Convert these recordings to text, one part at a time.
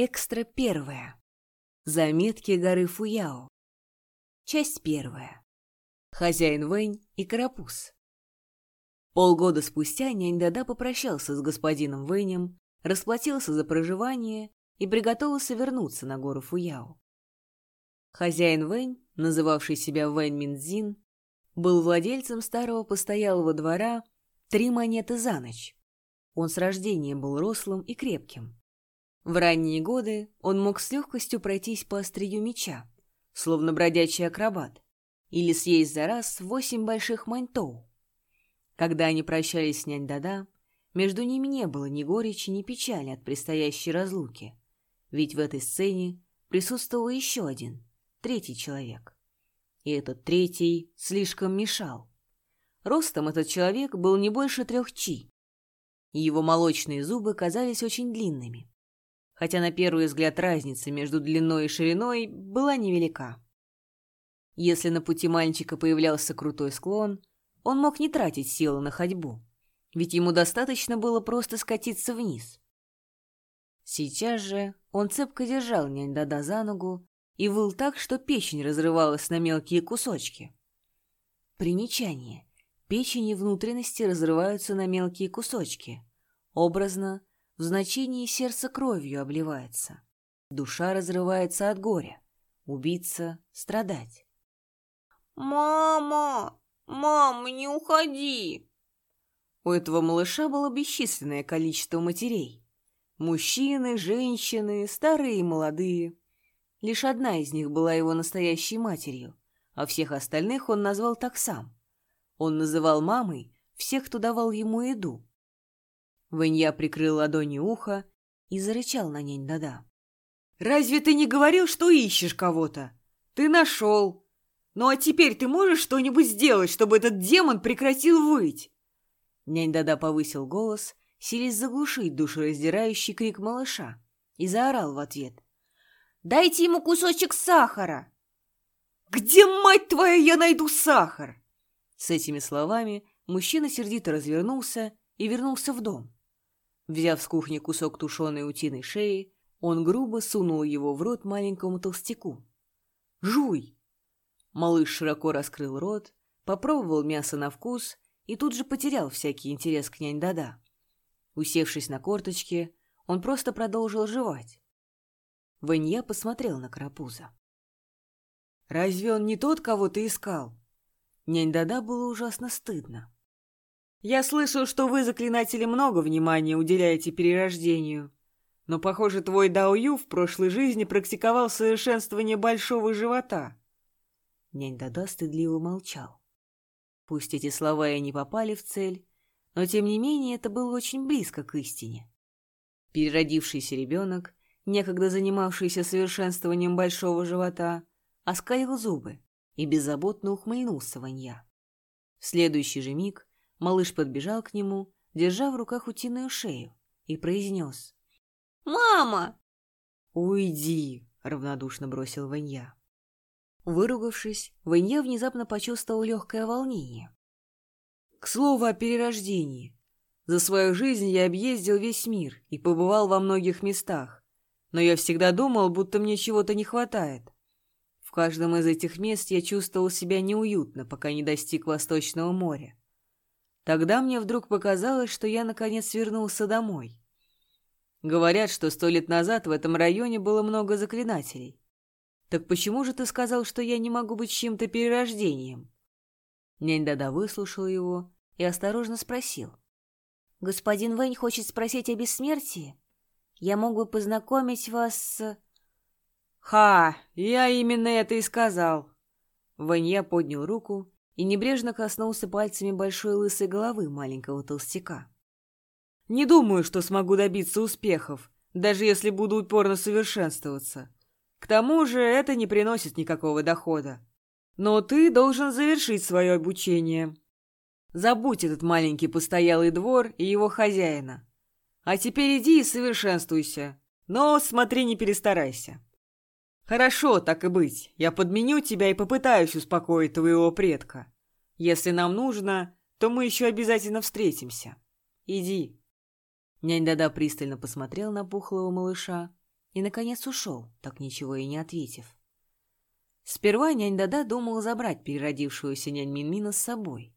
Экстра первая. Заметки горы Фуяо. Часть первая. Хозяин Вэнь и Карапуз. Полгода спустя нянь Дада попрощался с господином Вэнем, расплатился за проживание и приготовился вернуться на гору Фуяо. Хозяин Вэнь, называвший себя Вэнь Минзин, был владельцем старого постоялого двора «Три монеты за ночь». Он с рождения был рослым и крепким. В ранние годы он мог с легкостью пройтись по острию меча, словно бродячий акробат, или съесть за раз восемь больших маньтоу. Когда они прощались с нянь-дада, между ними не было ни горечи, ни печали от предстоящей разлуки, ведь в этой сцене присутствовал еще один, третий человек. И этот третий слишком мешал. Ростом этот человек был не больше трех чи, его молочные зубы казались очень длинными хотя на первый взгляд разница между длиной и шириной была невелика. Если на пути мальчика появлялся крутой склон, он мог не тратить силы на ходьбу, ведь ему достаточно было просто скатиться вниз. Сейчас же он цепко держал нянь-дада за ногу и выл так, что печень разрывалась на мелкие кусочки. Примечание. Печень и внутренности разрываются на мелкие кусочки. Образно, в значении сердце кровью обливается. Душа разрывается от горя. Убиться, страдать. «Мама! Мама, не уходи!» У этого малыша было бесчисленное количество матерей. Мужчины, женщины, старые и молодые. Лишь одна из них была его настоящей матерью, а всех остальных он назвал так сам. Он называл мамой всех, кто давал ему еду, Ванья прикрыл ладонью ухо и зарычал на нянь Дада. «Разве ты не говорил, что ищешь кого-то? Ты нашел. Ну а теперь ты можешь что-нибудь сделать, чтобы этот демон прекратил выть?» Нянь Дада повысил голос, силясь заглушить душераздирающий крик малыша, и заорал в ответ. «Дайте ему кусочек сахара!» «Где, мать твоя, я найду сахар?» С этими словами мужчина сердито развернулся и вернулся в дом. Взяв с кухни кусок тушеной утиной шеи, он грубо сунул его в рот маленькому толстяку. «Жуй!» Малыш широко раскрыл рот, попробовал мясо на вкус и тут же потерял всякий интерес к нянь-дада. Усевшись на корточке, он просто продолжил жевать. Ванья посмотрел на Карапуза. «Разве он не тот, кого ты искал?» Нянь-дада было ужасно стыдно. Я слышал, что вы, заклинатели, много внимания уделяете перерождению. Но, похоже, твой Дао Ю в прошлой жизни практиковал совершенствование большого живота. Нянь Дада стыдливо молчал. Пусть эти слова и не попали в цель, но, тем не менее, это было очень близко к истине. Переродившийся ребенок, некогда занимавшийся совершенствованием большого живота, оскалил зубы и беззаботно ухмыльнулся Ванья. В следующий же миг Малыш подбежал к нему, держа в руках утиную шею, и произнес. «Мама!» «Уйди!» — равнодушно бросил Ванья. Выругавшись, Ванья внезапно почувствовал легкое волнение. «К слову о перерождении. За свою жизнь я объездил весь мир и побывал во многих местах, но я всегда думал, будто мне чего-то не хватает. В каждом из этих мест я чувствовал себя неуютно, пока не достиг Восточного моря. Тогда мне вдруг показалось, что я наконец вернулся домой. Говорят, что сто лет назад в этом районе было много заклинателей. Так почему же ты сказал, что я не могу быть чьим-то перерождением? Нянь-дада выслушал его и осторожно спросил. «Господин Вэнь хочет спросить о бессмертии? Я мог бы познакомить вас с...» «Ха! Я именно это и сказал!» Вэнья поднял руку и небрежно коснулся пальцами большой лысой головы маленького толстяка. «Не думаю, что смогу добиться успехов, даже если буду упорно совершенствоваться. К тому же это не приносит никакого дохода. Но ты должен завершить свое обучение. Забудь этот маленький постоялый двор и его хозяина. А теперь иди и совершенствуйся, но смотри, не перестарайся». «Хорошо, так и быть. Я подменю тебя и попытаюсь успокоить твоего предка. Если нам нужно, то мы еще обязательно встретимся. Иди». Нянь Дада пристально посмотрел на пухлого малыша и, наконец, ушел, так ничего и не ответив. Сперва нянь Дада думала забрать переродившуюся нянь Минмина с собой,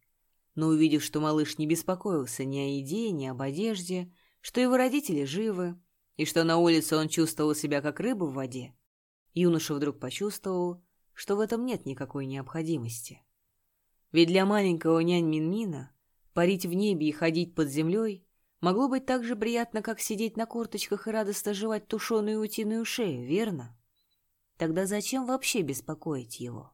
но увидев, что малыш не беспокоился ни о еде, ни об одежде, что его родители живы, и что на улице он чувствовал себя как рыба в воде, юноша вдруг почувствовал, что в этом нет никакой необходимости. Ведь для маленького нянь Минмина парить в небе и ходить под землей могло быть так же приятно, как сидеть на корточках и радостно жевать тушеную утиную шею, верно? Тогда зачем вообще беспокоить его?